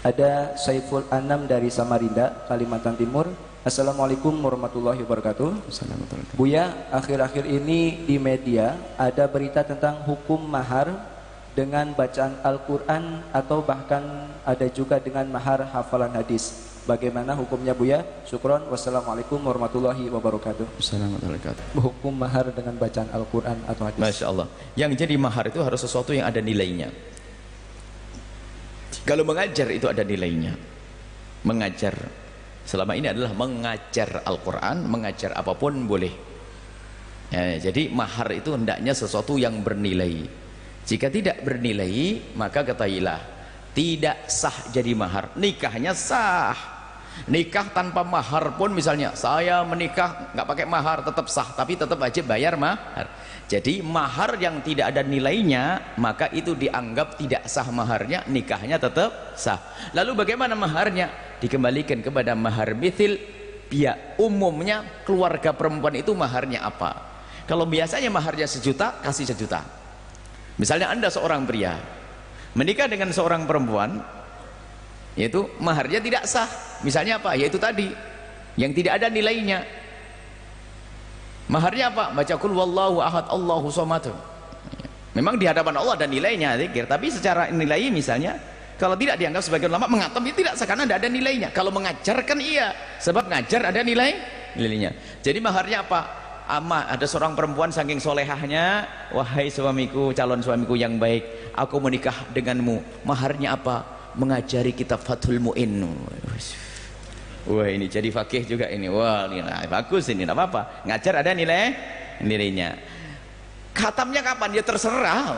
Ada Saiful Anam dari Samarinda, Kalimantan Timur. Assalamualaikum warahmatullahi wabarakatuh. Assalamualaikum. Buya, akhir-akhir ini di media ada berita tentang hukum mahar dengan bacaan Al-Quran atau bahkan ada juga dengan mahar hafalan hadis. Bagaimana hukumnya Buya? Syukron. Wassalamualaikum warahmatullahi wabarakatuh. Assalamualaikum. Hukum mahar dengan bacaan Al-Quran atau hadis. Masya Allah. Yang jadi mahar itu harus sesuatu yang ada nilainya. Kalau mengajar itu ada nilainya. Mengajar. Selama ini adalah mengajar Al-Quran, mengajar apa pun boleh. Ya, jadi mahar itu hendaknya sesuatu yang bernilai. Jika tidak bernilai, maka ketahuilah tidak sah jadi mahar. Nikahnya sah. Nikah tanpa mahar pun misalnya saya menikah nggak pakai mahar tetap sah, tapi tetap wajib bayar mahar. Jadi mahar yang tidak ada nilainya maka itu dianggap tidak sah maharnya, nikahnya tetap sah. Lalu bagaimana maharnya? Dikembalikan kepada mahar mithil. Biar umumnya keluarga perempuan itu maharnya apa? Kalau biasanya maharnya sejuta, kasih sejuta. Misalnya Anda seorang pria menikah dengan seorang perempuan yaitu maharnya tidak sah. Misalnya apa? Yaitu tadi yang tidak ada nilainya Maharnya apa? Baca kul wallahu ahad Allahu somad. Memang di hadapan Allah ada nilainya zikir, tapi secara nilai misalnya kalau tidak dianggap sebagai ulama mengatam itu tidak sekarang tidak ada nilainya. Kalau mengajarkan iya, sebab ngajar ada nilai nilainya. Jadi maharnya apa? Ama ada seorang perempuan saking solehahnya, wahai suamiku, calon suamiku yang baik, aku menikah denganmu. Maharnya apa? Mengajari kitab Fathul Muin. Wah ini jadi fakih juga ini. Wah ini nah, bagus ini, tidak apa-apa. Ngajar ada nilai nilainya. Khatamnya kapan? Ya terserah.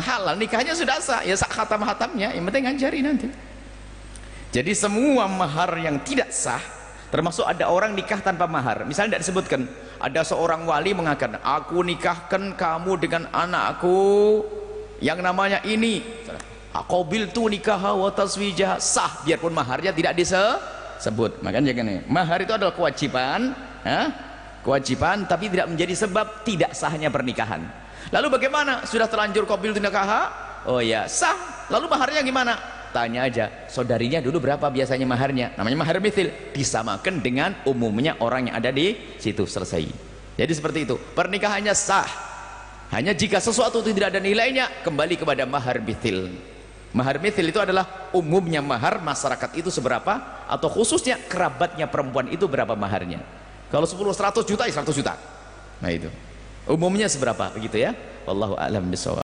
Halal nikahnya sudah sah. Ya sah khatam khatamnya. Yang penting ngajari nanti. Jadi semua mahar yang tidak sah, termasuk ada orang nikah tanpa mahar. Misalnya tidak disebutkan, ada seorang wali mengatakan, aku nikahkan kamu dengan anakku yang namanya ini. Qabil tu nikah wa taswijah. Sah biarpun maharnya tidak disebut. Sebut makanya nih mahar itu adalah kewajiban ya? kewajiban tapi tidak menjadi sebab tidak sahnya pernikahan. Lalu bagaimana? Sudah terlanjur qabil tu nikah oh ya sah. Lalu maharnya gimana? Tanya aja saudarinya dulu berapa biasanya maharnya? Namanya mahar mithil. Disamakan dengan umumnya orang yang ada di situ. Selesai. Jadi seperti itu. Pernikahannya sah. Hanya jika sesuatu itu tidak ada nilainya kembali kepada mahar mithil mahar mithil itu adalah umumnya mahar masyarakat itu seberapa atau khususnya kerabatnya perempuan itu berapa maharnya. Kalau 10 100 juta ya 100 juta. Nah itu. Umumnya seberapa begitu ya? Wallahu a'lam bisawab